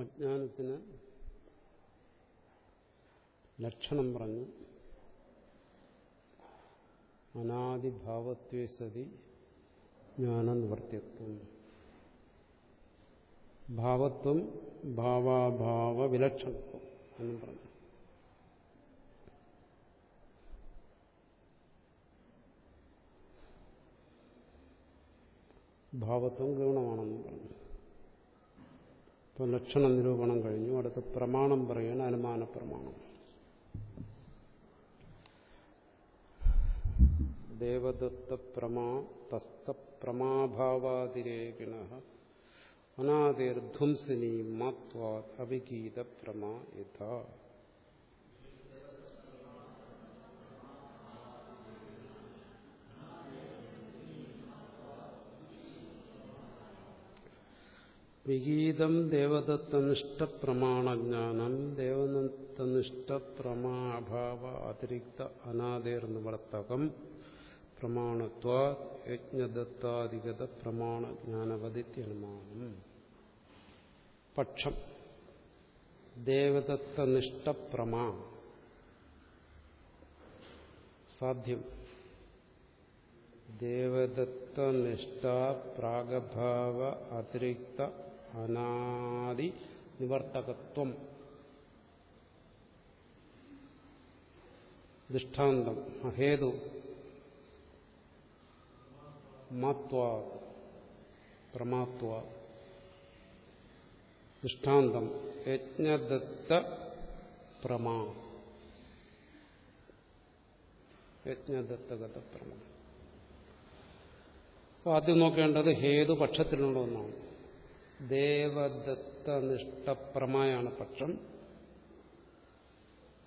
അജ്ഞാനത്തിന് ലക്ഷണം പറഞ്ഞു. അനാദിഭാവത്വേ സതി ജ്ഞാനനിവർത്തിത്വം. ഭാവത്വം ഭാവാഭാവ വിലക്ഷണത്വം എന്നും പറഞ്ഞു. ഭാവത്വം ഗൗണമാണെന്നും പറഞ്ഞു. ഇപ്പോൾ ലക്ഷണ നിരൂപണം കഴിഞ്ഞു. അടുത്ത് പ്രമാണം പറയാൻ അനുമാന പ്രമാണം. ദേവദത്ത പ്രമാ തസ്ത പ്രമാഭാവാതിരേകിണ അനാദിർധ്വംസിനി മത്വാ അവിഗീത പ്രമാ യഥാ വിഗീതം ദേവദത്തനിഷ്ഠപ്രമാണജ്ഞാനം ദേവദത്തനിഷ്ഠപ്രമാഭാവ അതിരിക്ത അനാദേർനിവർത്തകം പ്രമാണത്വ യജ്ഞദത്താധിഗത പ്രമാണജ്ഞാനവതിത്യനുമാനം പക്ഷം ദേവദത്തനിഷ്ഠപ്രമാ സാധ്യം. ദേവതത്വനിഷ്ഠ പ്രാഗഭാവ അതിരിക്ത അനാദി നിവർത്തകത്വം. ദൃഷ്ടാന്തം. അഹേതു. മാത്വ. പ്രമാത്വ. ദൃഷ്ടാന്തം. യജ്ഞദത്ത പ്രമാ. യജ്ഞദത്തഗത പ്രമാ. അപ്പോൾ ആദ്യം നോക്കേണ്ടത് ഹേതു പക്ഷത്തിലുള്ള ഒന്നാണ്. ദേവദത്തനിഷ്ഠപ്രമായാണ് പക്ഷം.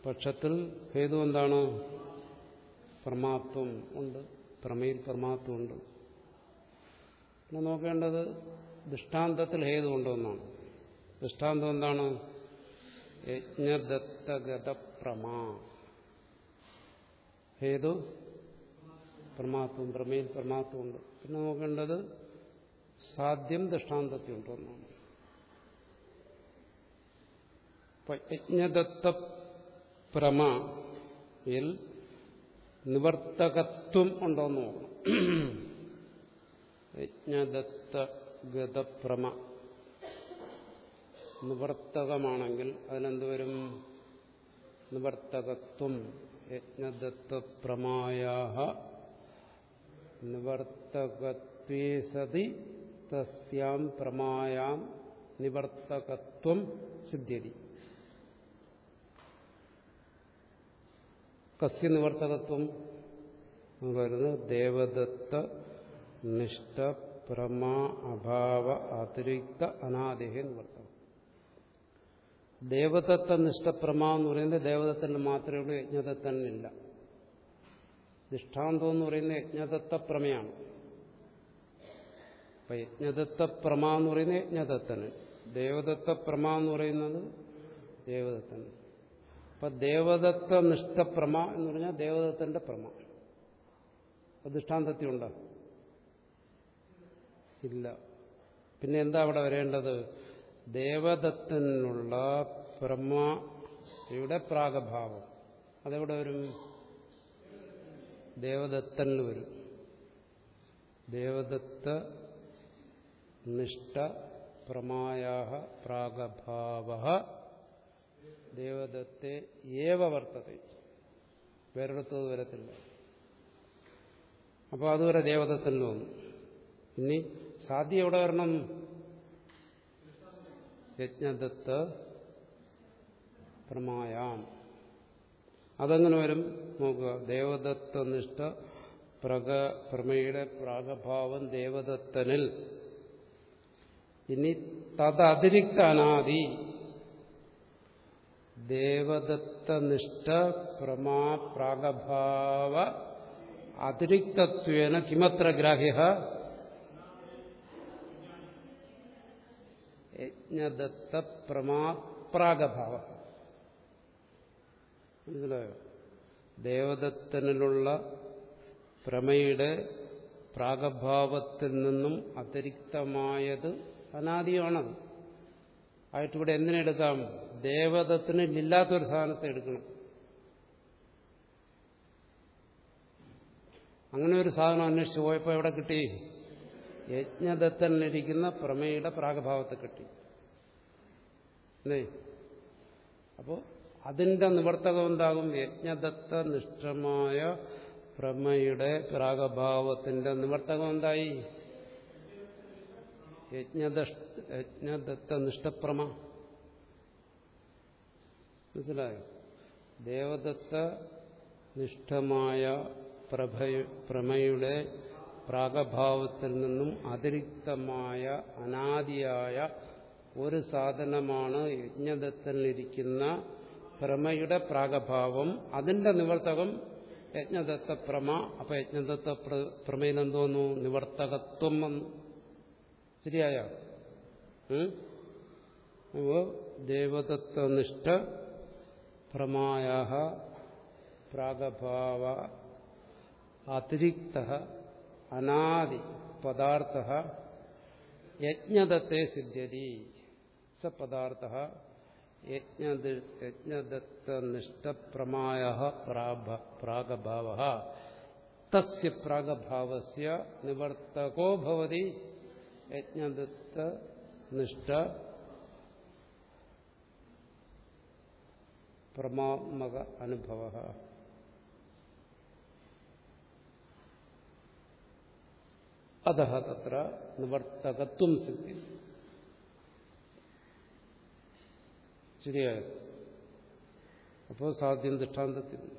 പക്ഷത്തിൽ ഹേതു എന്താണ്? പ്രമാത്വം ഉണ്ട്. പ്രമയിൽ പ്രമാത്വം ഉണ്ട്. പിന്നെ നോക്കേണ്ടത് ദൃഷ്ടാന്തത്തിൽ ഹേതു ഉണ്ടോന്നാണ് ദൃഷ്ടാന്തം എന്താണ്? യജ്ഞദത്തഗത പ്രമാ ഹേതു പ്രമാത്വം പ്രമേയിൽ പ്രമാത്വം ഉണ്ട്. പിന്നെ നോക്കേണ്ടത് സാധ്യം ദൃഷ്ടാന്തത്തിൽ ഉണ്ടോന്നാണ് യജ്ഞദത്ത പ്രമയിൽ നിവർത്തകത്വം ഉണ്ടോന്ന് നോക്കണം. യജ്ഞദത്ത ഗതപ്രമ നിവർത്തകമാണെങ്കിൽ അതിനെന്തുവരും നിവർത്തകത്വം. യജ്ഞദത്തപ്രമായ നിവർത്തകത്വേ സതി തസ്യാം പ്രമായാം നിവർത്തകത്വം സിദ്ധ്യതി. കസ്യ നിവർത്തകത്വം വരുന്നത് ദേവദത്ത നിഷ്ഠ പ്രമാ അഭാവ അതിരിക്ത അനാദേഹ നിവർത്തകം. ദേവദത്ത നിഷ്ഠപ്രമ എന്ന് പറയുന്നത് ദേവദത്തന് മാത്രമേ ഉള്ളൂ യജ്ഞതത്തനില്ല നിഷ്ഠാന്തം എന്ന് പറയുന്നത് യജ്ഞദത്ത പ്രമയാണ്. അപ്പൊ യജ്ഞദത്ത പ്രമ എന്ന് പറയുന്നത് യജ്ഞദത്തന് ദേവദത്ത പ്രമ എന്ന് പറയുന്നത് ദേവദത്തന് അപ്പൊ ദേവദത്ത നിഷ്ഠപ്രമ എന്ന് പറഞ്ഞാൽ ദേവദത്തന്റെ പ്രമ. ദൃഷ്ടാന്തത്തിൽ ഉണ്ടോ? ഇല്ല. പിന്നെ എന്താ അവിടെ വരേണ്ടത്? ദേവദത്തനുള്ള പ്രമയുടെ പ്രാഗഭാവം. അതെവിടെ വരും? ദേവദത്തനിൽ വരും. ദേവദത്ത നിഷ്ഠ പ്രമായ പ്രാഗഭാവ ദേവദത്തെ ഏവ വർത്തത. വേറെടുത്തത് വരത്തില്ല. അപ്പോൾ അതുവരെ ദേവദത്തൻ തോന്നും ഇനി സാധ്യ എവിടെ വരണം? യജ്ഞദത്ത് പ്രമായാം. അതെങ്ങനെ വരും? നോക്കുക. ദേവദത്ത നിഷ്ഠ പ്രക പ്രമയുടെ പ്രാഗഭാവം ദേവദത്തനിൽ. ഇനി തദതിരിക്ത അനാദി ദേവദത്ത നിഷ്ഠ പ്രമാ പ്രാഗഭാവ അതിരിക്തത്വേന കിമത്ര ഗ്രാഹ്യ യജ്ഞദത്ത പ്രമാ പ്രാഗഭാവ മനസ്സിലായോ? ദേവദത്തനിലുള്ള പ്രമയുടെ പ്രാഗഭാവത്തിൽ നിന്നും അതിരിക്തമായത് അനാദിയാണത് ആയിട്ടിവിടെ എന്തിനെടുക്കാം ദേവതത്തിന് ഇല്ലാത്തൊരു സാധനത്തെ എടുക്കണം. അങ്ങനെ ഒരു സാധനം അന്വേഷിച്ച് പോയപ്പോൾ എവിടെ കിട്ടി? യജ്ഞദത്തനിരിക്കുന്ന പ്രമേയുടെ പ്രാഗഭാവത്തെ കിട്ടി. അല്ലേ? അപ്പോൾ അതിന്റെ നിവർത്തകം എന്താകും? യജ്ഞദത്ത നിഷ്ഠമായ പ്രമയുടെ പ്രാഗഭാവത്തിന്റെ നിവർത്തകം എന്തായി? യജ്ഞദത്ത നിഷ്ഠപ്രമ മനസ്സിലായോ? ദേവദത്ത നിഷ്ഠമായ പ്രഭയ പ്രമയുടെ പ്രാഗഭാവത്തിൽ നിന്നും അതിരിക്തമായ അനാദിയായ ഒരു സാധനമാണ് യജ്ഞദത്തനിരിക്കുന്ന പ്രമയുടെ പ്രാഗഭാവം. അതിന്റെ നിവർത്തകം യജ്ഞദത്ത പ്രമ അപ്പൊ യജ്ഞദത്ത പ്രമയിൽ എന്തോന്നു നിവർത്തകത്വം വന്നു. ശരിയായ ദേവതത്വനിഷ്ഠ പ്രമായ പ്രാഗഭാവ അതിരിക്ത അനാദി പദാർത്ഥ യജ്ഞദത്തെ സിദ്ധ്യതി സ പദാർത്ഥ യജ്ഞദത്തനിഷ്ഠപ്രമായ പ്രാഗഭാവ തസ്യ പ്രാഗഭാവസ്യ നിവർത്തകോ ഭവതി യജ്ഞദത്തനിഷ്ഠ പ്രമാത്മക അനുഭവ. അത തത്ര നിവർത്തകത്വം സിദ്ധി. ശരിയായത് അപ്പോൾ സാധ്യം ദൃഷ്ടാന്തത്തിൽ.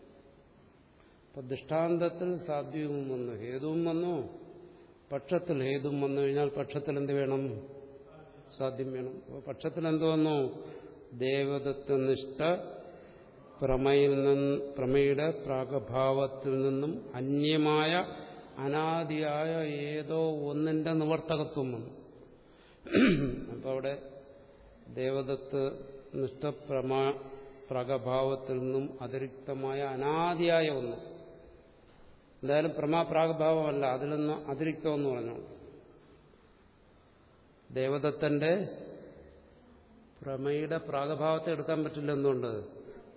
അപ്പൊ ദൃഷ്ടാന്തത്തിൽ സാധ്യവും വന്നു. ഹേതുവും വന്നു. പക്ഷത്തിൽ ഹേതും വന്നു കഴിഞ്ഞാൽ പക്ഷത്തിൽ എന്ത് വേണം? സാധ്യം വേണം. അപ്പോൾ പക്ഷത്തിൽ എന്ത് വന്നു? ദേവതത്വനിഷ്ഠ പ്രമയിൽ നിന്ന് പ്രമയുടെ പ്രാഗഭാവത്തിൽ നിന്നും അന്യമായ അനാദിയായ ഏതോ ഒന്നിന്റെ നിവർത്തകത്വം വന്നു. അപ്പോൾ അവിടെ ദേവദത്ത് നിഷ്ഠപ്രമാ പ്രാഗഭാവത്തിൽ നിന്നും അതിരിക്തമായ അനാദിയായ ഒന്ന് എന്തായാലും പ്രമാപ്രാഗഭാവമല്ല. അതിലൊന്ന് അതിരിക്കുമെന്ന് നിന്ന് അതിരിക്തം പറഞ്ഞു. ദേവദത്തന്റെ പ്രമയുടെ പ്രാഗഭാവത്തെ എടുക്കാൻ പറ്റില്ല എന്തുകൊണ്ട്?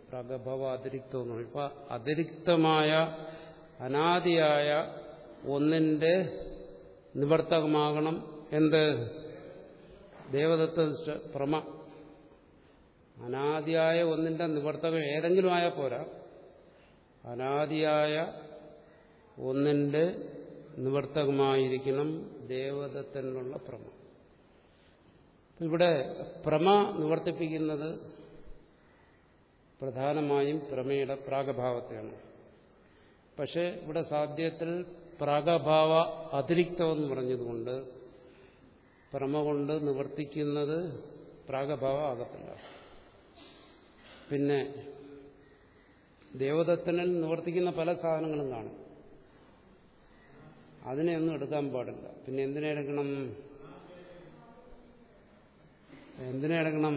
പ്രാഗഭാവ അതിരിക്തമെന്ന് ഇപ്പൊ അതിരിക്തമായ അനാദിയായ ഒന്നിന്റെ നിവർത്തകമാകണം എന്ത്? ദേവദത്ത പ്രമ. അനാദിയായ ഒന്നിന്റെ നിവർത്തകം ഏതെങ്കിലും ആയാൽ പോരാ. അനാദിയായ ഒന്നിന്റെ നിവർത്തകമായിരിക്കണം ദേവതത്തിനുള്ള പ്രമ. ഇവിടെ പ്രമ നിവർത്തിപ്പിക്കുന്നത് പ്രധാനമായും പ്രമയുടെ പ്രാഗഭാവത്തെയാണ്. പക്ഷെ ഇവിടെ സാധ്യത്തിൽ പ്രാഗഭാവ അതിരിക്തമെന്ന് പറഞ്ഞതുകൊണ്ട് പ്രമ കൊണ്ട് നിവർത്തിക്കുന്നത് പ്രാഗഭാവ ആകത്തില്ല. പിന്നെ ദേവതത്തിനിൽ നിവർത്തിക്കുന്ന പല സാധനങ്ങളും കാണും. അതിനെ ഒന്നും എടുക്കാൻ പാടില്ല. പിന്നെ എന്തിനെ എടുക്കണം? എന്തിനെ എടുക്കണം?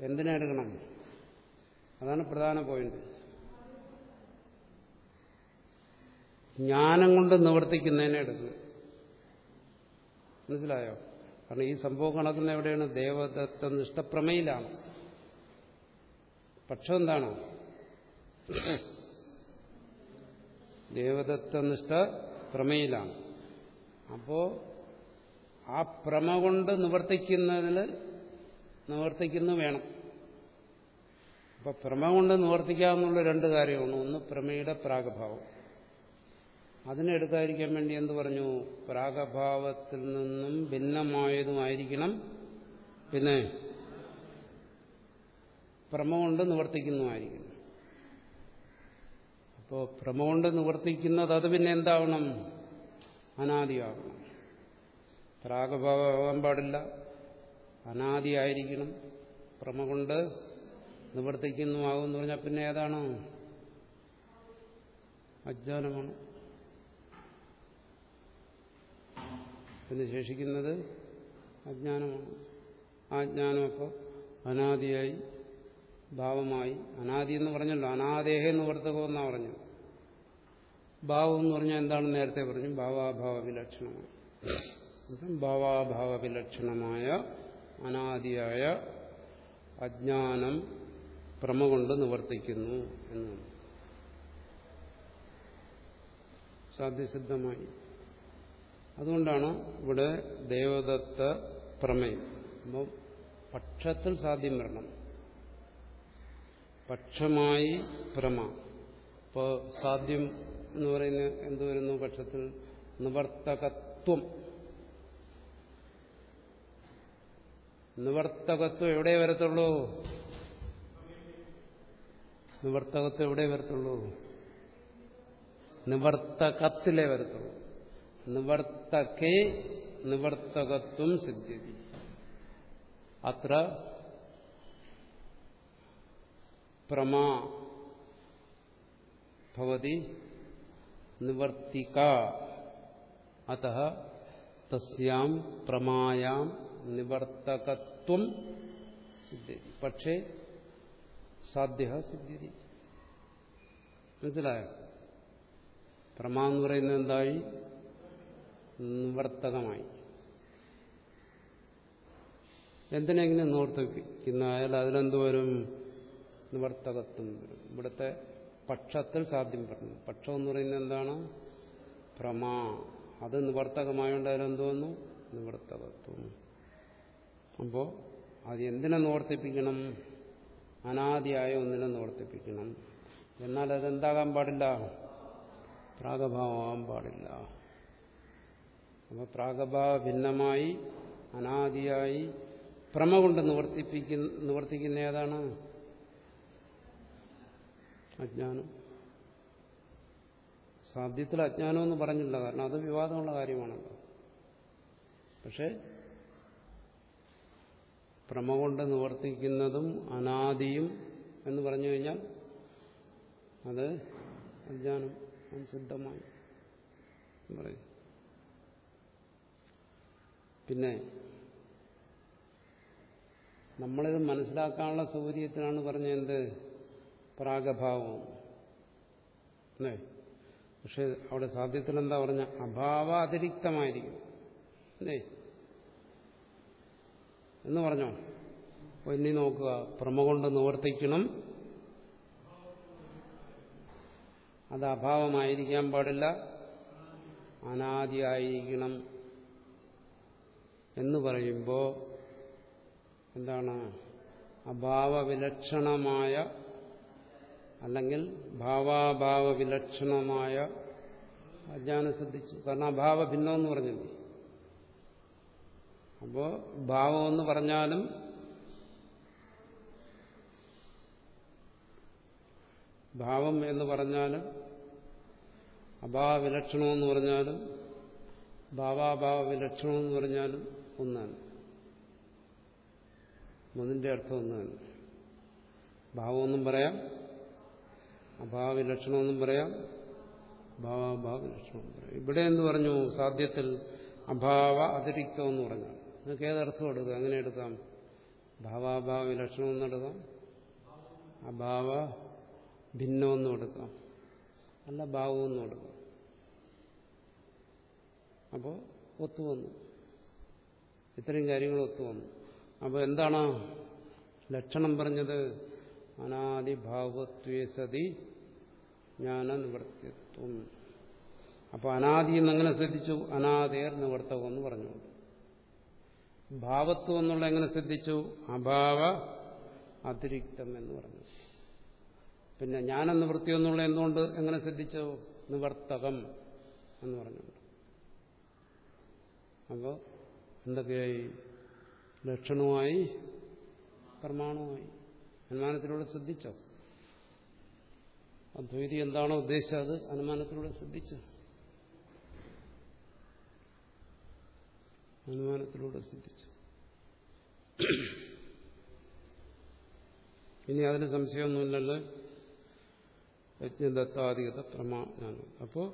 എന്തിനെ എടുക്കണം? അതാണ് പ്രധാന പോയിന്റ്. ജ്ഞാനം കൊണ്ട് നിവർത്തിക്കുന്നതിനെ എടുക്കുക മനസ്സിലായോ? കാരണം ഈ സംഭവം കണക്കുന്ന എവിടെയാണ് ദേവദത്ത നിഷ്ഠപ്രമയിലാണ്. പക്ഷം എന്താണ്? ദേവദത്തനിഷ്ഠ പ്രമയിലാണ്. അപ്പോ ആ പ്രമ കൊണ്ട് നിവർത്തിക്കുന്നതിൽ നിവർത്തിക്കുന്നു വേണം. അപ്പൊ പ്രമ കൊണ്ട് നിവർത്തിക്കാമെന്നുള്ള രണ്ട് കാര്യമാണ്. ഒന്ന് പ്രമയുടെ പ്രാഗഭാവം. അതിനെ എടുക്കാതിരിക്കാൻ വേണ്ടി എന്ത് പറഞ്ഞു? പ്രാഗഭാവത്തിൽ നിന്നും ഭിന്നമായതുമായിരിക്കണം പിന്നെ പ്രമ കൊണ്ട് നിവർത്തിക്കുന്നതുമായിരിക്കണം അപ്പോൾ ഭ്രമമുണ്ട് നിവർത്തിക്കുന്നത് അത് പിന്നെ എന്താവണം? അനാദിയാകണം പ്രാഗഭാവമാകാൻ പാടില്ല. അനാദിയായിരിക്കണം. ഭ്രമ കൊണ്ട് നിവർത്തിക്കുന്നുമാകും എന്ന് പറഞ്ഞാൽ പിന്നെ ഏതാണ്? അജ്ഞാനമാണ്. പിന്നെ ശേഷിക്കുന്നത് അജ്ഞാനമാണ്. ആ ജ്ഞാനം അപ്പോൾ അനാദിയായി ഭാവമായി. അനാദി എന്ന് പറഞ്ഞല്ലോ. അനാദേഹ എന്നാ പറഞ്ഞു. ഭാവം എന്ന് പറഞ്ഞാൽ എന്താണെന്ന് നേരത്തെ പറഞ്ഞു? ഭാവാഭാവ വിലക്ഷണമാണ് ഭാവാഭാവ വിലക്ഷണമായ അനാദിയായ അജ്ഞാനം പ്രമ കൊണ്ട് നിവർത്തിക്കുന്നു എന്നാണ് സാധ്യസിദ്ധമായി. അതുകൊണ്ടാണ് ഇവിടെ ദേവദത്ത പ്രമേയം. അപ്പം പക്ഷത്തിൽ സാധ്യം വരണം. പക്ഷമായി പ്രമ ഇപ്പോൾ സാധ്യം എന്ന് പറയുന്ന എന്ത് വരുന്നു? പക്ഷത്തിൽ നിവർത്തകത്വം. നിവർത്തകത്വം എവിടെ വരത്തുള്ളൂ? നിവർത്തകത്വം എവിടെ വരത്തുള്ളൂ? നിവർത്തകത്തിലേ വരത്തുള്ളൂ. നിവർത്തകേ നിവർത്തകത്വം സിദ്ധ്യതി. അത്ര പ്രമാ ഭവതി നിവർത്തിക അത തസ്യാം പ്രമായാം നിവർത്തകത്വം സിദ്ധ്യതി പക്ഷേ സാധ്യ സിദ്ധ്യതി മനസ്സിലായോ? പ്രമാ എന്ന് പറയുന്നത് എന്തായി? നിവർത്തകമായി. എന്തിനെങ്ങനെ നിവർത്തിക്കുന്നതായാൽ അതിലെന്ത് വരും? നിവർത്തകത്വം ഇവിടുത്തെ പക്ഷത്തിൽ സാധ്യം പറഞ്ഞു. പക്ഷം എന്ന് പറയുന്നത് എന്താണ്? പ്രമാ. അത് നിവർത്തകമായോണ്ട് അതിലെന്ത് നിവർത്തകത്വം. അപ്പോൾ അത് എന്തിനെ നിവർത്തിപ്പിക്കണം? അനാദിയായ ഒന്നിനെ നിവർത്തിപ്പിക്കണം. എന്നാൽ അതെന്താകാൻ പാടില്ല? പ്രാഗഭാവമാകാൻ പാടില്ല. അപ്പോൾ പ്രാഗഭാവ ഭിന്നമായി അനാദിയായി പ്രമ കൊണ്ട് നിവർത്തിപ്പിക്കുന്ന നിവർത്തിക്കുന്ന ഏതാണ്? അജ്ഞാനം. സാധ്യത്തിൽ അജ്ഞാനം എന്ന് പറഞ്ഞില്ല കാരണം അത് വിവാദമുള്ള കാര്യമാണല്ലോ പക്ഷെ പ്രമ കൊണ്ട് നിവർത്തിക്കുന്നതും അനാദിയും എന്ന് പറഞ്ഞു കഴിഞ്ഞാൽ അത് അജ്ഞാനം സിദ്ധമായി പറയും. പിന്നെ നമ്മളിത് മനസ്സിലാക്കാനുള്ള സൗകര്യത്തിനാണ് പറഞ്ഞത് എന്ത്? പ്രാഗഭാവം. അല്ലേ? പക്ഷെ അവിടെ സാധ്യത്തിൽ എന്താ പറഞ്ഞ? അഭാവ അതിരിക്തമായിരിക്കും. അല്ലേ? എന്ന് പറഞ്ഞോ? ഇനി നോക്കുക. പ്രമ കൊണ്ട് നിവർത്തിക്കണം. അത് അഭാവമായിരിക്കാൻ പാടില്ല. അനാദിയായിരിക്കണം. എന്ന് പറയുമ്പോൾ എന്താണ്? അഭാവവിലക്ഷണമായ അല്ലെങ്കിൽ ഭാവാഭാവ വിലക്ഷണമായ അജ്ഞാനം ശ്രദ്ധിച്ചു കാരണം അഭാവ ഭിന്നമെന്ന് പറഞ്ഞില്ലേ? അപ്പോ ഭാവം എന്ന് പറഞ്ഞാലും ഭാവം എന്ന് പറഞ്ഞാലും അഭാവ വിലക്ഷണമെന്ന് പറഞ്ഞാലും ഭാവാഭാവ വിലക്ഷണമെന്ന് പറഞ്ഞാലും ഒന്നാണ്. ഒന്നിന്റെ അർത്ഥം ഒന്നാണ്. ഭാവമെന്നും പറയാം അഭാവ വിലക്ഷണമെന്നും പറയാം. ഭാവാഭാവ ലക്ഷണം പറയാം. ഇവിടെ എന്ന് പറഞ്ഞു സാധ്യത്തിൽ അഭാവ അതിരിക്തം എന്ന് പറഞ്ഞു നിങ്ങൾക്ക് ഏതർത്ഥം എടുക്കുക അങ്ങനെ എടുക്കാം? ഭാവാഭാവ വിലക്ഷണമെന്ന് എടുക്കാം. അഭാവ ഭിന്നമെന്നും എടുക്കാം. അല്ല ഭാവമെന്നും എടുക്കാം. അപ്പോൾ ഒത്തുവന്നു ഇത്രയും കാര്യങ്ങൾ ഒത്തുവന്നു അപ്പോൾ എന്താണ് ലക്ഷണം പറഞ്ഞത്? അനാദിഭാവത്വേ സതി ജ്ഞാന നിവർത്തിത്വം അപ്പോൾ അനാദി എന്നെങ്ങനെ ശ്രദ്ധിച്ചു അനാദേർ നിവർത്തകം എന്ന് പറഞ്ഞു. ഭാവത്വം എന്നുള്ള എങ്ങനെ ശ്രദ്ധിച്ചു? അഭാവ അതിരിക്തം എന്ന് പറഞ്ഞു. പിന്നെ ജ്ഞാനനിവൃത്തി എന്നുള്ള എന്തുകൊണ്ട് എങ്ങനെ ശ്രദ്ധിച്ചു? നിവർത്തകം എന്ന് പറഞ്ഞു അപ്പോൾ എന്തൊക്കെയായി? ലക്ഷണവുമായി പ്രമാണവുമായി. അനുമാനത്തിലൂടെ ശ്രദ്ധിച്ചോ അദ്വൈതി എന്താണോ ഉദ്ദേശിച്ചത് അത് അനുമാനത്തിലൂടെ ശ്രദ്ധിച്ചു അനുമാനത്തിലൂടെ ശ്രദ്ധിച്ചു ഇനി അതിന് സംശയമൊന്നുമില്ലല്ലോ. യജ്ഞദത്താധികത പ്രമാജ്ഞാനം അപ്പോൾ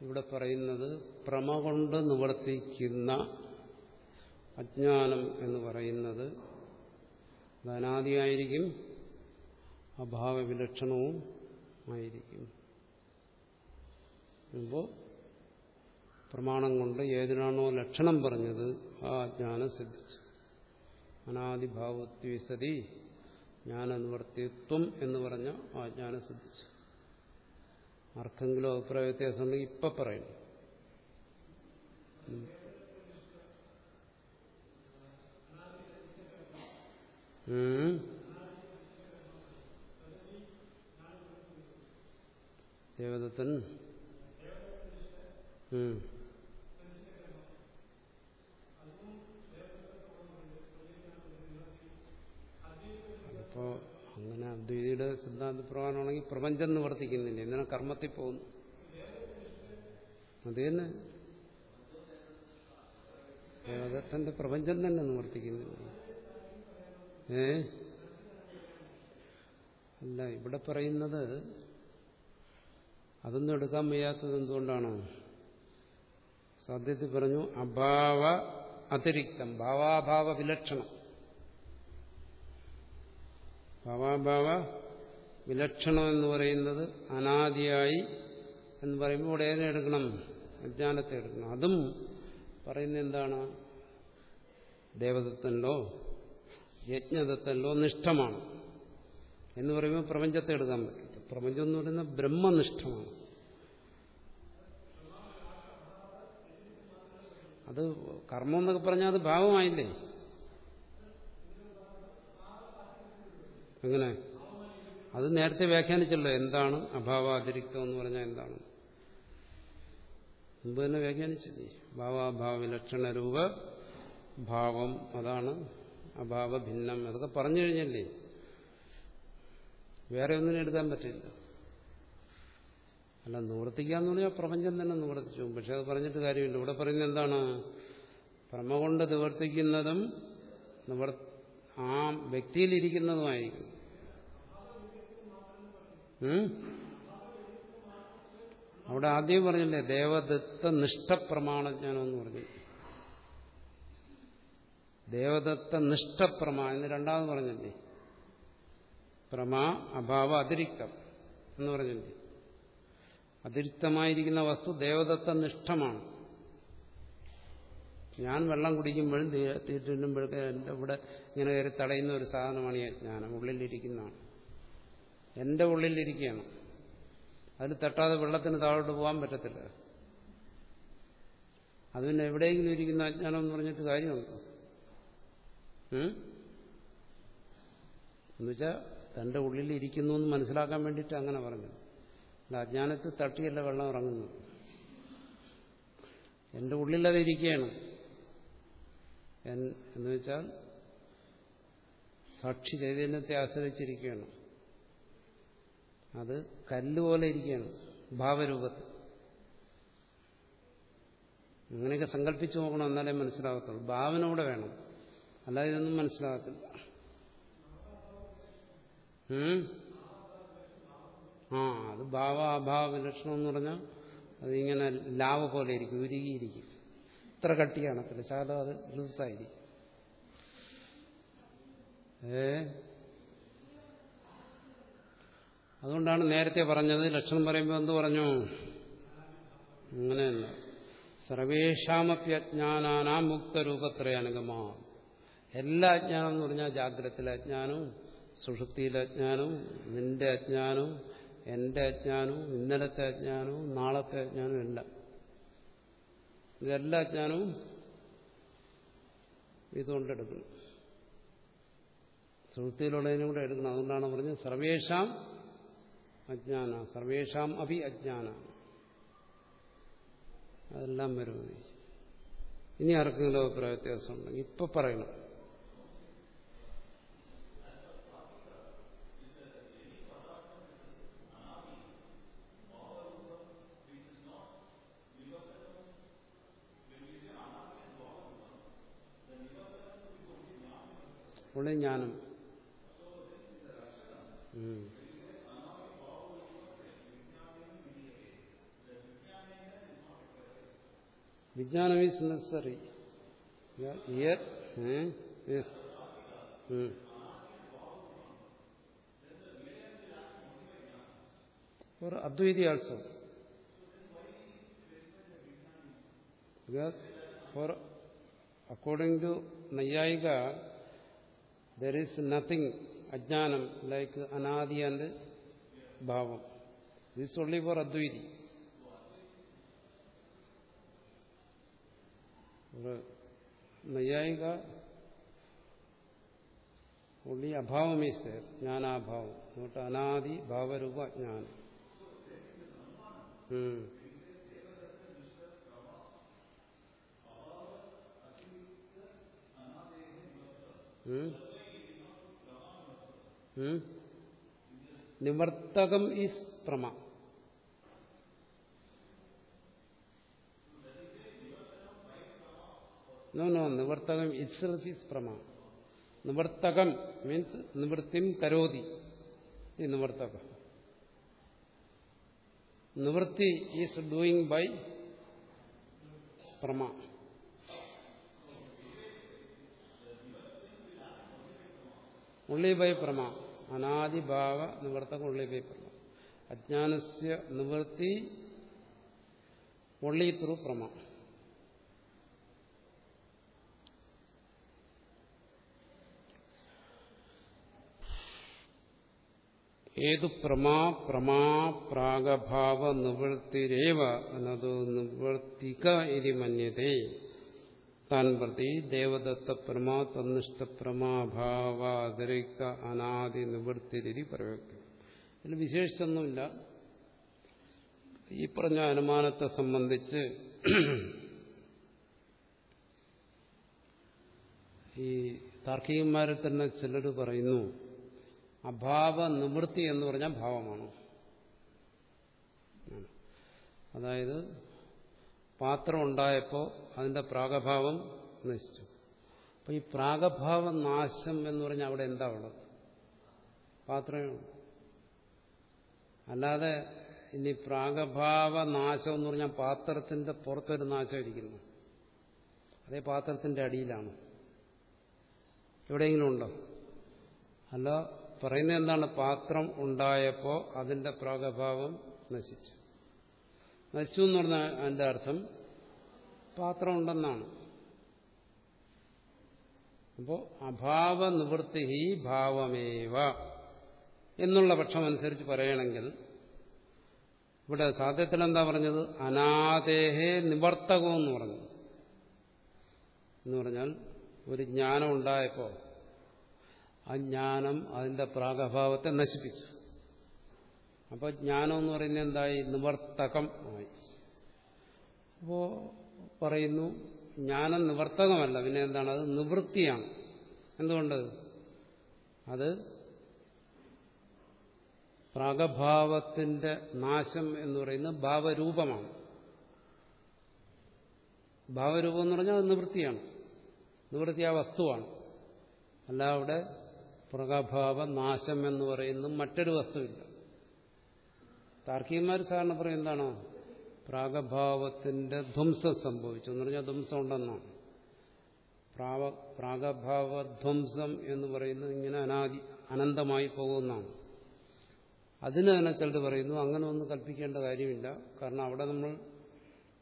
ഇവിടെ പറയുന്നത് പ്രമ കൊണ്ട് നിവർത്തിക്കുന്ന അജ്ഞാനം എന്ന് പറയുന്നത് ധനാദിയായിരിക്കും അഭാവവിലക്ഷണവും ആയിരിക്കും. ഇപ്പോൾ പ്രമാണം കൊണ്ട് ഏതിനാണോ ലക്ഷണം പറഞ്ഞത് ആ ജ്ഞാനം സിദ്ധിച്ചു. അനാദിഭാവത്വസതി ജ്ഞാനനിവർത്തിത്വം എന്ന് പറഞ്ഞ ആ ജ്ഞാനം സിദ്ധിച്ചു. ആർക്കെങ്കിലും അഭിപ്രായ വ്യത്യാസമുണ്ടെങ്കിൽ ഇപ്പൊ പറയുന്നു ദേവദത്തൻ. അപ്പോ അങ്ങനെ അദ്വൈതിയുടെ സിദ്ധാന്തപ്രകാരമാണെങ്കിൽ പ്രപഞ്ചം നിവർത്തിക്കുന്നില്ല എന്തിനാ കർമ്മത്തിൽ പോകുന്നു. അത് തന്നെ. ദേവദത്തന്റെ പ്രപഞ്ചം തന്നെ നിവർത്തിക്കുന്നില്ല ഏ? അല്ല ഇവിടെ പറയുന്നത് അതൊന്നും എടുക്കാൻ വയ്യാത്തത് എന്തുകൊണ്ടാണ്? സദ്യത്തിൽ പറഞ്ഞു അഭാവ അതിരിക്തം ഭാവാഭാവ വിലക്ഷണം. ഭാവാഭാവ വിലക്ഷണം എന്ന് പറയുന്നത് അനാദിയായി എന്ന് പറയുമ്പോൾ ഇവിടെ ഏതിനെ എടുക്കണം? അജ്ഞാനത്തെ എടുക്കണം. അതും പറയുന്ന എന്താണ്? ദേവദത്തനിലോ യജ്ഞദത്തനിലോ നിഷ്ഠമാണ്. എന്ന് പറയുമ്പോൾ പ്രപഞ്ചത്തെ എടുക്കാൻ പറ്റില്ല പ്രപഞ്ചം എന്ന് പറയുന്നത് ബ്രഹ്മനിഷ്ഠമാണ്. അത് കർമ്മം എന്നൊക്കെ പറഞ്ഞാൽ അത് ഭാവമായില്ലേ? എങ്ങനെ? അത് നേരത്തെ വ്യാഖ്യാനിച്ചല്ലോ എന്താണ് അഭാവാതിരിക്തം എന്ന് പറഞ്ഞാൽ എന്താണ്? മുമ്പ് തന്നെ വ്യാഖ്യാനിച്ചില്ലേ ഭാവാഭാവ ലക്ഷണരൂപ ഭാവം അതാണ്. അഭാവ ഭിന്നം അതൊക്കെ പറഞ്ഞു കഴിഞ്ഞല്ലേ? വേറെ ഒന്നിനും എടുക്കാൻ പറ്റില്ല. അല്ല നിവർത്തിക്കാന്ന് പറഞ്ഞാൽ പ്രപഞ്ചം തന്നെ നിവർത്തിച്ചു. പക്ഷെ അത് പറഞ്ഞിട്ട് കാര്യമില്ല. ഇവിടെ പറയുന്നത് എന്താണ്? ഭ്രമ കൊണ്ട് നിവർത്തിക്കുന്നതും നിവർ ആ വ്യക്തിയിലിരിക്കുന്നതുമായിരിക്കും? അവിടെ ആദ്യം പറഞ്ഞില്ലേ ദേവദത്ത നിഷ്ഠപ്രമാണജ്ഞാനം എന്ന് പറഞ്ഞു ദേവദത്ത നിഷ്ഠപ്രമ എന്ന് രണ്ടാമത് പറഞ്ഞില്ലേ? പ്രമാ അഭാവ അതിരിക്തം എന്ന് പറഞ്ഞില്ലേ? അതിരിക്തമായിരിക്കുന്ന വസ്തു ദേവദത്ത നിഷ്ഠമാണ്. ഞാൻ വെള്ളം കുടിക്കുമ്പോഴും തീറ്റിടുമ്പോഴൊക്കെ എന്റെ ഇവിടെ ഇങ്ങനെ കയറി തടയുന്ന ഒരു സാധനമാണ് ഈ ജ്ഞാനം ഉള്ളിലിരിക്കുന്നതാണ്. എന്റെ ഉള്ളിലിരിക്കുകയാണ്. അതിൽ തട്ടാതെ വെള്ളത്തിന് താഴോട്ട് പോകാൻ പറ്റത്തില്ല. അത് പിന്നെ എവിടെയെങ്കിലും ഇരിക്കുന്ന അജ്ഞാനം എന്ന് പറഞ്ഞിട്ട് കാര്യമുണ്ടോ? എന്നുവെച്ചാൽ തന്റെ ഉള്ളിൽ ഇരിക്കുന്നു എന്ന് മനസ്സിലാക്കാൻ വേണ്ടിയിട്ട് അങ്ങനെ പറഞ്ഞു. അജ്ഞാനത്തിൽ തട്ടിയല്ല വെള്ളം ഇറങ്ങുന്നു എന്റെ ഉള്ളിലത് ഇരിക്കുകയാണ്. എന്ന് വെച്ചാൽ സാക്ഷി ചൈതന്യത്തെ ആശ്രയിച്ചിരിക്കുകയാണ്. അത് കല്ലുപോലെ ഇരിക്കുകയാണ് ഭാവരൂപത്തിൽ. അങ്ങനെയൊക്കെ സങ്കല്പിച്ചു നോക്കണം എന്നാലേ മനസ്സിലാകത്തുള്ളൂ ഭാവന കൂടെ വേണം. അല്ലാതെ ഇതൊന്നും മനസ്സിലാകത്തില്ല. ആ അത് ഭാവ അഭാവ വിലക്ഷണം എന്ന് പറഞ്ഞാൽ അതിങ്ങനെ ലാവ പോലെ ഇരിക്കും ഉരുകിയിരിക്കും. ഇത്ര കട്ടിയാണത്തില്ല ശാലം അത് ലൂസായിരിക്കും. ഏ? അതുകൊണ്ടാണ് നേരത്തെ പറഞ്ഞത് ലക്ഷണം പറയുമ്പോൾ എന്ത് പറഞ്ഞു? അങ്ങനെയല്ല സർവേഷാമപ്യജ്ഞാനാനാം മുക്തരൂപത്രയാനുഗമാ. എല്ലാ അജ്ഞാനം എന്ന് പറഞ്ഞാൽ ജാഗ്രതത്തിലെ അജ്ഞാനവും സുഷുപ്തിയിലെ അജ്ഞാനവും നിന്റെ അജ്ഞാനവും എന്റെ അജ്ഞാനവും ഇന്നലത്തെ അജ്ഞാനവും നാളത്തെ അജ്ഞാനവും എല്ലാം. ഇതെല്ലാ അജ്ഞാനവും ഇതുകൊണ്ടെടുക്കണം. സുഹൃത്തിയിലുള്ളതിനും കൂടെ എടുക്കണം. അതുകൊണ്ടാണ് പറഞ്ഞത് സർവേഷാം അജ്ഞാന സർവേഷാം അഭി അജ്ഞാന. അതെല്ലാം വരും ഇനി ആർക്കെങ്കിലും അഭിപ്രായ വ്യത്യാസം ഉണ്ടെങ്കിൽ ഇപ്പൊ പറയണം. ഉള്ളി ജ്ഞാനം വിജ്ഞാനം ഈസ് നെസറി ഒരു Advaiti also Because for according to Nayayika, ajnanam like anadi and bhavam. This is only for Advaiti. For Nayayika, only abhavam is there, jnana abhavam, not anadi bhavarupa jnana. Hmm. Nivartakam is പ്രമ no no nivartakam itself is പ്രമ nivartakam means നിവൃത്തിം കരോതി. ഈ നിവർത്തക. നിവൃത്തി is doing by പ്രമ ഉള്ളി by പ്രമ അനാദിഭാവ നിവർത്തക ഉള്ളി by പ്രമ അജ്ഞാനസ്യ നിവൃത്തി ഉള്ളി through പ്രമ ഏതു പ്രമാ പ്രമാ പ്രാഗഭാവ നിവൃത്തിരേവ എന്നത് നിവർത്തിക ഇതി മന്യതേ. താൻ പ്രതി ദേവദത്ത പ്രമാ തന്നിഷ്ട പ്രമാഭാവാതിരിക്ത അനാദി നിവൃത്തിരി പ്രവ്യക്തം. ഇതിൽ വിശേഷിച്ചൊന്നുമില്ല. ഈ പറഞ്ഞ അനുമാനത്തെ സംബന്ധിച്ച് ഈ താർക്കികന്മാരിൽ തന്നെ ചിലർ പറയുന്നു അഭാവ നിവൃത്തി എന്ന് പറഞ്ഞാൽ ഭാവമാണ്. അതായത് പാത്രം ഉണ്ടായപ്പോൾ അതിന്റെ പ്രാഗഭാവം നശിച്ചു. അപ്പോൾ ഈ പ്രാഗഭാവ നാശം എന്ന് പറഞ്ഞാൽ അവിടെ എന്താ ഉള്ളത്? പാത്രമേ അല്ലാതെ ഇനി പ്രാഗഭാവ നാശം എന്ന് പറഞ്ഞാൽ പാത്രത്തിന്റെ പുറത്തൊരു നാശം ഇരിക്കുന്നു അതേ പാത്രത്തിന്റെ അടിയിലാണ്. എവിടെയെങ്കിലും ഉണ്ടോ? അല്ല പറയുന്നത് എന്താണ്? പാത്രം ഉണ്ടായപ്പോൾ അതിന്റെ പ്രാഗഭാവം നശിച്ചു. നശിച്ചു എന്ന് പറഞ്ഞാൽ അതിന്റെ അർത്ഥം പാത്രം ഉണ്ടെന്നാണ് അപ്പോൾ അഭാവ നിവൃത്തി ഭാവമേവ എന്നുള്ള പക്ഷമനുസരിച്ച് പറയണമെങ്കിൽ ഇവിടെ സാധ്യത്തിൽ എന്താ പറഞ്ഞത്? അനാദേഹേ നിവർത്തകം എന്ന് പറഞ്ഞു. എന്ന് പറഞ്ഞാൽ ഒരു ജ്ഞാനം ഉണ്ടായപ്പോൾ ആ ജ്ഞാനം അതിന്റെ പ്രാഗഭാവത്തെ നശിപ്പിച്ചു. അപ്പോൾ ജ്ഞാനം എന്ന് പറയുന്നത് എന്തായി? നിവർത്തകം ആയി. അപ്പോ പറയുന്നു ജ്ഞാനം നിവർത്തകമല്ല. പിന്നെ എന്താണ്? അത് നിവൃത്തിയാണ്. എന്തുകൊണ്ട്? അത് പ്രാഗഭാവത്തിന്റെ നാശം എന്ന് പറയുന്നത് ഭാവരൂപമാണ്. ഭാവരൂപം എന്ന് പറഞ്ഞാൽ അത് നിവൃത്തിയാണ്. നിവൃത്തി ആ വസ്തുവാണ്. അല്ല അവിടെ പ്രഗഭാവ നാശം എന്ന് പറയുന്ന മറ്റൊരു വസ്തുവില്ല. താർക്കികന്മാർ സാധാരണ പറയും എന്താണ്? പ്രാഗഭാവത്തിന്റെ ധ്വംസം സംഭവിച്ചു എന്ന് പറഞ്ഞാൽ ധ്വംസം ഉണ്ടെന്നാണ് പ്രാവ പ്രാഗഭാവധ്വംസം എന്ന് പറയുന്നത് ഇങ്ങനെ അനാദി അനന്തമായി പോകുന്നതാണ്. അതിന് തന്നെ ചിലർ പറയുന്നു അങ്ങനെ ഒന്നും കൽപ്പിക്കേണ്ട കാര്യമില്ല. കാരണം അവിടെ നമ്മൾ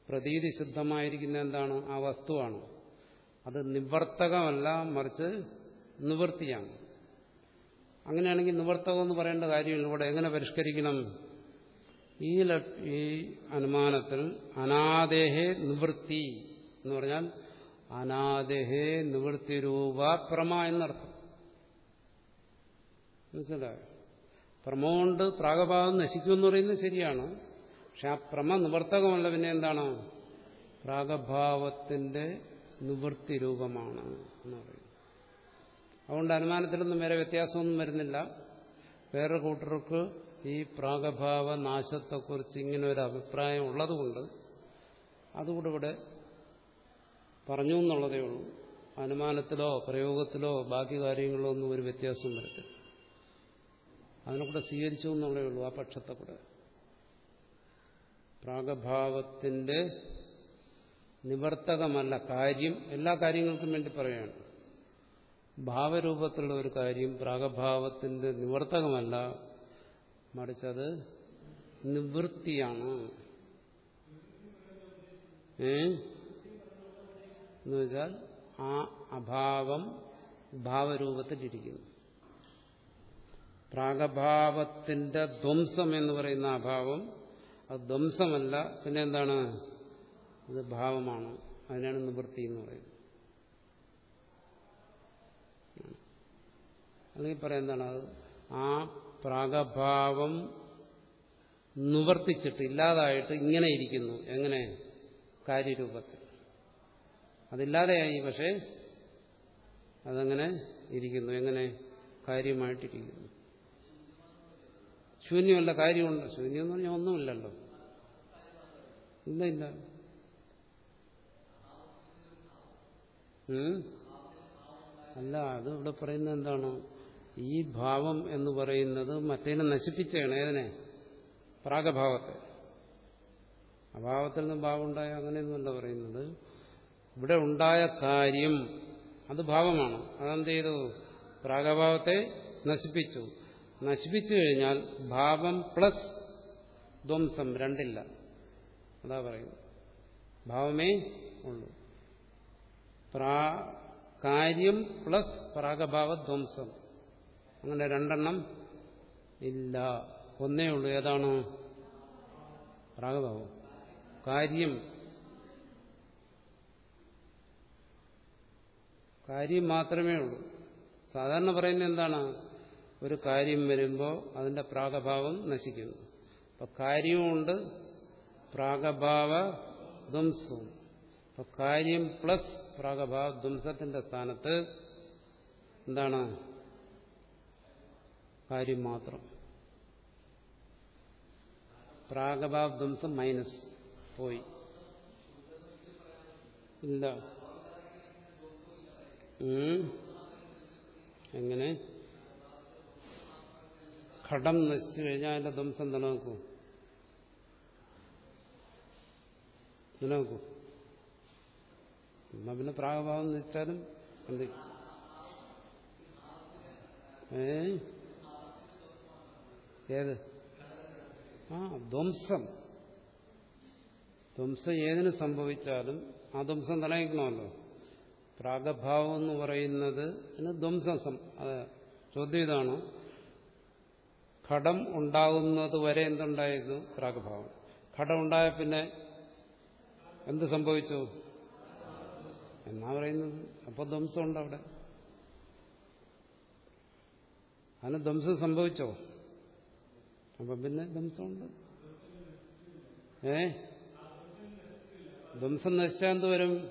പ്രതീതി ശുദ്ധമായിരിക്കുന്ന എന്താണ്? ആ വസ്തുവാണ്. അത് നിവർത്തകമല്ല മറിച്ച് നിവൃത്തിയാണ്. അങ്ങനെയാണെങ്കിൽ നിവർത്തകം എന്ന് പറയേണ്ട കാര്യമില്ല. ഇവിടെ എങ്ങനെ പരിഷ്കരിക്കണം? ഈ അനുമാനത്തിൽ അനാദേഹേ നിവൃത്തി എന്ന് പറഞ്ഞാൽ അനാദേഹേ നിവൃത്തി രൂപ പ്രമ എന്നർത്ഥം. മനസ്സിലായോ? പ്രമോണ്ട് പ്രാഗഭാവം നശിക്കുമെന്ന് പറയുന്നത് ശരിയാണ്. പക്ഷെ ആ പ്രമ നിവർത്തകമല്ല പിന്നെ എന്താണ്? പ്രാഗഭാവത്തിന്റെ നിവൃത്തി രൂപമാണ് എന്ന് പറയുന്നത്. അതുകൊണ്ട് അനുമാനത്തിലൊന്നും വേറെ വ്യത്യാസമൊന്നും വരുന്നില്ല. വേറെ കൂട്ടർക്ക് ഈ പ്രാഗഭാവ നാശത്തെക്കുറിച്ച് ഇങ്ങനെ ഒരു അഭിപ്രായം ഉള്ളതുകൊണ്ട് അതുകൂടെ ഇവിടെ പറഞ്ഞു എന്നുള്ളതേ ഉള്ളൂ. അനുമാനത്തിലോ പ്രയോഗത്തിലോ ബാക്കി കാര്യങ്ങളോ ഒന്നും ഒരു വ്യത്യാസവും വരത്തില്ല. അതിനെ കൂടെ സ്വീകരിച്ചു എന്നുള്ളതേ ഉള്ളൂ ആ പക്ഷത്തെ കൂടെ പ്രാഗഭാവത്തിന്റെ നിവർത്തകമല്ല കാര്യം. എല്ലാ കാര്യങ്ങൾക്കും വേണ്ടി പറയുകയാണ് ഭാവരൂപത്തിലുള്ള ഒരു കാര്യം പ്രാഗഭാവത്തിന്റെ നിവർത്തകമല്ല. മറിച്ചത് നിവൃത്തിയാണ്. ഏ? എന്ന് വെച്ചാൽ ആ അഭാവം ഭാവരൂപത്തിലിരിക്കുന്നു. പ്രാഗഭാവത്തിന്റെ ധ്വംസം എന്ന് പറയുന്ന അഭാവം അത് ധ്വംസമല്ല പിന്നെ എന്താണ്? ഇത് ഭാവമാണ്. അതിനാണ് നിവൃത്തി എന്ന് പറയുന്നത്. അല്ലെങ്കിൽ പറയാം എന്താണ്? അത് ആ പ്രാഗഭാവം നിവർത്തിച്ചിട്ട് ഇല്ലാതായിട്ട് ഇങ്ങനെ ഇരിക്കുന്നു എങ്ങനെ? കാര്യരൂപത്തിൽ. അതില്ലാതെയായി പക്ഷേ അതങ്ങനെ ഇരിക്കുന്നു എങ്ങനെ? കാര്യമായിട്ടിരിക്കുന്നു. ശൂന്യമല്ല കാര്യമുണ്ട്. ശൂന്യം എന്ന് പറഞ്ഞാൽ ഒന്നുമില്ലല്ലോ. ഇല്ല ഇല്ല? അല്ല അത് ഇവിടെ പറയുന്നത് എന്താണ്? ഈ ഭാവം എന്ന് പറയുന്നത് മറ്റേനെ നശിപ്പിച്ചാണ് ഏതിനെ? പ്രാഗഭാവത്തെ. അഭാവത്തിൽ നിന്ന് ഭാവം ഉണ്ടായ അങ്ങനെയൊന്നുമല്ല പറയുന്നത്. ഇവിടെ ഉണ്ടായ കാര്യം അത് ഭാവമാണ്. അതെന്ത് ചെയ്തു? പ്രാഗഭാവത്തെ നശിപ്പിച്ചു. നശിപ്പിച്ചു കഴിഞ്ഞാൽ ഭാവം പ്ലസ് ധ്വംസം രണ്ടില്ല. അതാ പറയുന്നു ഭാവമേ ഉള്ളൂ. പ്രാ കാര്യം പ്ലസ് പ്രാഗഭാവ ധ്വംസം. അങ്ങനെ രണ്ടെണ്ണം ഇല്ല. ഒന്നേ ഉള്ളൂ. ഏതാണ്? പ്രാഗഭാവം കാര്യം കാര്യം മാത്രമേ ഉള്ളൂ. സാധാരണ പറയുന്നത് എന്താണ്? ഒരു കാര്യം വരുമ്പോൾ അതിന്റെ പ്രാഗഭാവം നശിക്കുന്നു. അപ്പൊ കാര്യവുമുണ്ട് പ്രാഗഭാവ ധ്വംസവും. അപ്പൊ കാര്യം പ്ലസ് പ്രാഗഭാവ ധ്വംസത്തിന്റെ സ്ഥാനത്ത് എന്താണ്? കാര്യം മാത്രം. പ്രാഗഭാവ ധ്വംസം മൈനസ് പോയി. ഇല്ല. എങ്ങനെ? ഘടം നശിച്ചു കഴിഞ്ഞാൽ അതിന്റെ ധ്വംസം നിലനിൽക്കും നിലനിൽക്കും എന്നാ പിന്നെ പ്രാഗഭാവം നശിച്ചാലും എന്ത്? ഏ? ഏത്? ആ ധ്വംസം. ധ്വംസം ഏതിന് സംഭവിച്ചാലും ആ ധ്വംസം നിലനിൽക്കണമല്ലോ പ്രാഗഭാവം എന്ന് പറയുന്നത് ധ്വംസം ചോദ്യം ഇതാണ്. ഘടം ഉണ്ടാകുന്നത് വരെ എന്തുണ്ടായിരുന്നു? പ്രാഗഭാവം. ഘടം ഉണ്ടായ പിന്നെ എന്ത് സംഭവിച്ചു? എന്നാ പറയുന്നത്? അപ്പോൾ ധ്വംസമുണ്ട് അവിടെ. അതിന് ധ്വംസം സംഭവിച്ചോ? അപ്പം പിന്നെ ധ്വംസമുണ്ട് ഏ? ധംസം നശിച്ചാൽ എന്ത് വരും?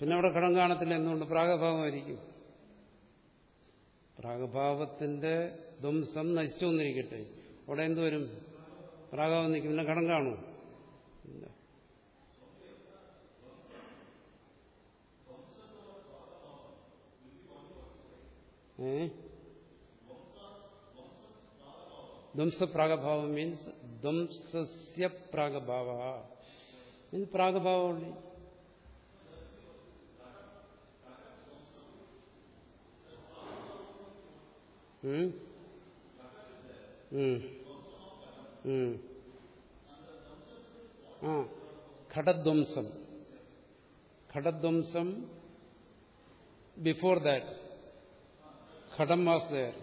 പിന്നെ അവിടെ ഘടം കാണത്തില്ല. എന്തുകൊണ്ട്? പ്രാഗഭാവമായിരിക്കും. പ്രാഗഭാവത്തിന്റെ ധ്വംസം നശിച്ചു വന്നിരിക്കട്ടെ. അവിടെ എന്ത് വരും? പ്രാഗഭാവം നിൽക്കും. പിന്നെ ഘടം കാണൂ. ഏ? ധ്വംസപ്രാഗഭാവം മീൻസ് ധ്വംസസ്യ പ്രാഗഭാവ. മീൻസ് പ്രാഗഭാവം ഉള്ളി. ആ ghatadhvamsam. Ghatadhvamsam before that ghatam was there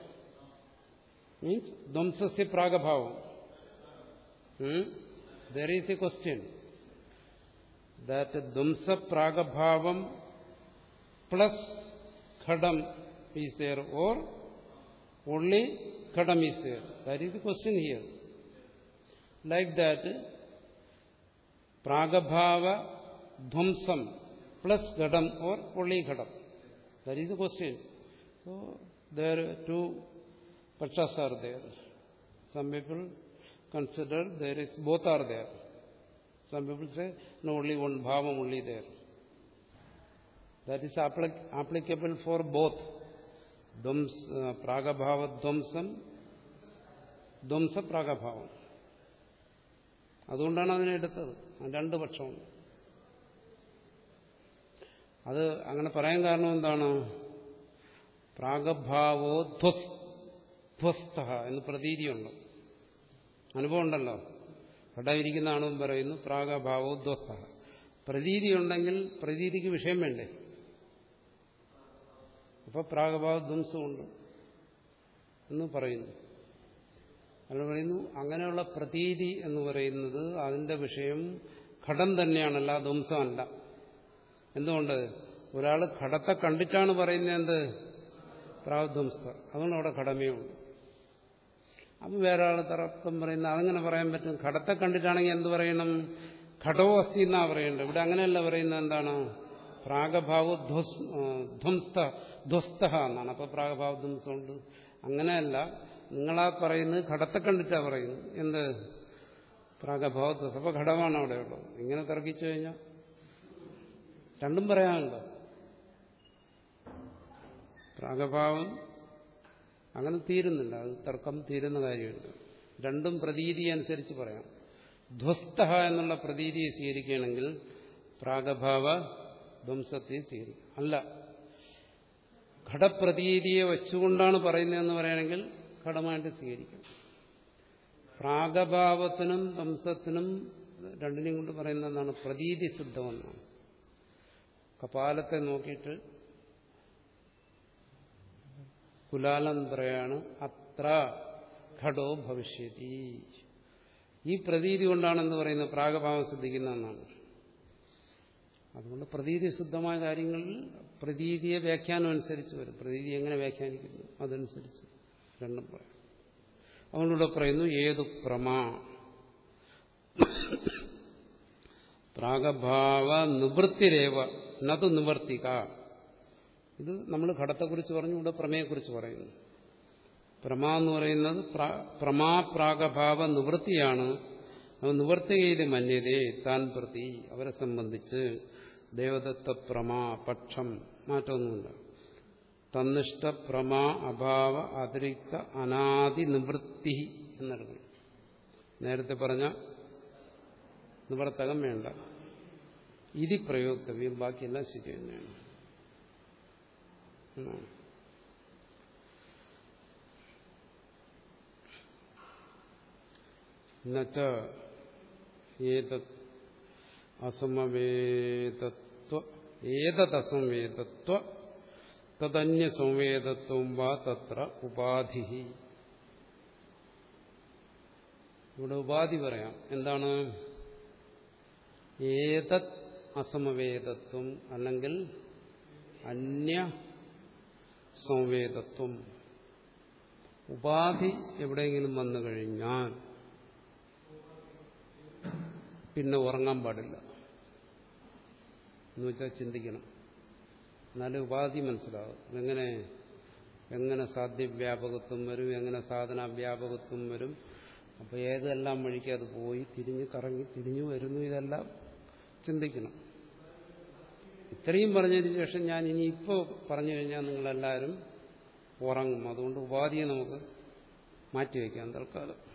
means dvamsasya pragabhavam. Hmm? There is a question that dvamsa pragabhavam plus khadam is there or only kadam is there. That is the question here. Like that, pragabhava dhvamsam plus gadam or only gadam. That is the question. So, there are two pachas are there. Some people consider there is both are there. Some people say no, only one bhava only there. That is applic- applicable for both. ധ്വംസ പ്രാഗഭാവധ്വംസം ധ്വംസ പ്രാഗഭാവം അതുകൊണ്ടാണ് അതിനെ എടുത്തത് ആ രണ്ട് പക്ഷമുണ്ട് അത് അങ്ങനെ പറയാൻ കാരണം എന്താണ് പ്രാഗഭാവോ ധ്വസ്ത എന്ന് പ്രതീതിയുണ്ട്. അനുഭവം ഉണ്ടല്ലോ ഇവിടെ ഇരിക്കുന്ന ആണും പറയുന്നു പ്രാഗഭാവോ ധ്വസ്ത പ്രതീതി ഉണ്ടെങ്കിൽ പ്രതീതിക്ക് വിഷയം വേണ്ടേ? അപ്പൊ പ്രാഗഭാവധ്വംസമുണ്ട് എന്ന് പറയുന്നു. അല്ല പറയുന്നു അങ്ങനെയുള്ള പ്രതീതി എന്ന് പറയുന്നത് അതിന്റെ വിഷയം ഘടം തന്നെയാണല്ല ധ്വംസമല്ല എന്തുകൊണ്ട്? ഒരാൾ ഘടത്തെ കണ്ടിട്ടാണ് പറയുന്നത് എന്ത്? പ്രാഗധ്വംസ അതുകൊണ്ട് അവിടെ ഘടമേ ഘടമയുണ്ട് അപ്പൊ വേറെ ആൾ തർക്കം പറയുന്ന അതങ്ങനെ പറയാൻ പറ്റും. ഘടത്തെ കണ്ടിട്ടാണെങ്കിൽ എന്ത് പറയണം? ഘടോ അസ്ഥി എന്നാ പറയേണ്ടത്. ഇവിടെ അങ്ങനെയല്ല പറയുന്നത് എന്താണ്? പ്രാഗഭാവ ധ്വംസ്ത ധ്വസ്ത എന്നാണ്. അപ്പൊ പ്രാഗഭാവ ധ്വംസമുണ്ട് അങ്ങനെയല്ല. നിങ്ങളാ പറയുന്നത് ഘടത്തെ കണ്ടിട്ടാ പറയുന്നു എന്ത്? പ്രാഗഭാവ ധ്വസ്. അപ്പൊ ഘടമാണ് അവിടെ ഉള്ളത്. ഇങ്ങനെ തർക്കിച്ചു കഴിഞ്ഞാൽ രണ്ടും പറയാനുണ്ടോ? പ്രാഗഭാവം അങ്ങനെ തീരുന്നില്ല. അത് തർക്കം തീരുന്ന കാര്യമില്ല. രണ്ടും പ്രതീതി അനുസരിച്ച് പറയാം. ധ്വസ്ത എന്നുള്ള പ്രതീതിയെ സ്വീകരിക്കുകയാണെങ്കിൽ പ്രാഗഭാവ ധ്വംസത്തെ സ്വീകരിക്കും അല്ല. ഘടപ്രതീതിയെ വച്ചുകൊണ്ടാണ് പറയുന്നതെന്ന് പറയുകയാണെങ്കിൽ ഘടമായിട്ട് സ്വീകരിക്കും. പ്രാഗഭാവത്തിനും ധ്വംസത്തിനും രണ്ടിനെയും കൊണ്ട് പറയുന്ന എന്താണ് പ്രതീതി സിദ്ധമെന്നാണ്. കപാലത്തെ നോക്കിയിട്ട് കുലാലം അത്ര ഘടോ ഭവിഷ്യതി. ഈ പ്രതീതി കൊണ്ടാണെന്ന് പറയുന്നത് പ്രാഗഭാവം ശ്രദ്ധിക്കുന്നതെന്നാണ് അതുകൊണ്ട് പ്രതീതി ശുദ്ധമായ കാര്യങ്ങളിൽ പ്രതീതിയെ വ്യാഖ്യാനം അനുസരിച്ച് വരും. പ്രതീതി എങ്ങനെ വ്യാഖ്യാനിക്കുന്നു? അതനുസരിച്ച്. രണ്ടും പറയും. അതുകൊണ്ടിവിടെ പറയുന്നു ഏതു പ്രമാ പ്രാഗഭാവ നിവൃത്തിരേവ നതു നിവർത്തിക. ഇത് നമ്മൾ ഘടത്തെക്കുറിച്ച് പറഞ്ഞു ഇവിടെ പ്രമേയെക്കുറിച്ച് പറയുന്നു. പ്രമ എന്ന് പറയുന്നത് പ്രമാപ്രാഗഭാവ നിവൃത്തിയാണ്. നിവർത്തിയിലെ മന്യതേ താൻ പ്രതി അവരെ സംബന്ധിച്ച് ദേവദത്ത പ്രമാ പക്ഷം മാറ്റമൊന്നുമില്ല. തന്നിഷ്ട പ്രമാ അഭാവ അതിരിക്ത അനാദി നിവൃത്തി എന്നെടുക്കണം നേരത്തെ പറഞ്ഞ നിവർത്തകം വേണ്ട. ഇതി പ്രയോക്തവ്യം ബാക്കിയെല്ലാം ശരി തന്നെയാണ്. എന്നുവച്ച ഏതത് അസമവേദത്വ ഏതദസംവേദത്വ തദന്യ സംവേദത്വം വാ തത്ര ഉപാധി. ഇവിടെ ഉപാധി പറയാം. എന്താണ്? ഏതത് അസമവേദത്വം അല്ലെങ്കിൽ അന്യ സംവേദത്വം. ഉപാധി എവിടെയെങ്കിലും വന്നു കഴിഞ്ഞാൽ പിന്നെ ഉറങ്ങാൻ പാടില്ല. എന്ന് വെച്ചാൽ ചിന്തിക്കണം. എന്നാലേ ഉപാധി മനസ്സിലാവും. എങ്ങനെ എങ്ങനെ സാധ്യവ്യാപകത്വം വരും എങ്ങനെ സാധന സാധനാവ്യാപകത്വം വരും. അപ്പോൾ ഏതെല്ലാം വഴിക്ക് അത് പോയി തിരിഞ്ഞ് കറങ്ങി തിരിഞ്ഞു വരുന്നു ഇതെല്ലാം ചിന്തിക്കണം. ഇത്രയും പറഞ്ഞതിന് ശേഷം ഞാൻ ഇനി ഇപ്പോൾ പറഞ്ഞു കഴിഞ്ഞാൽ നിങ്ങളെല്ലാവരും ഉറങ്ങും. അതുകൊണ്ട് ഉപാധിയെ നമുക്ക് മാറ്റിവെക്കാം. തൽക്കാലം.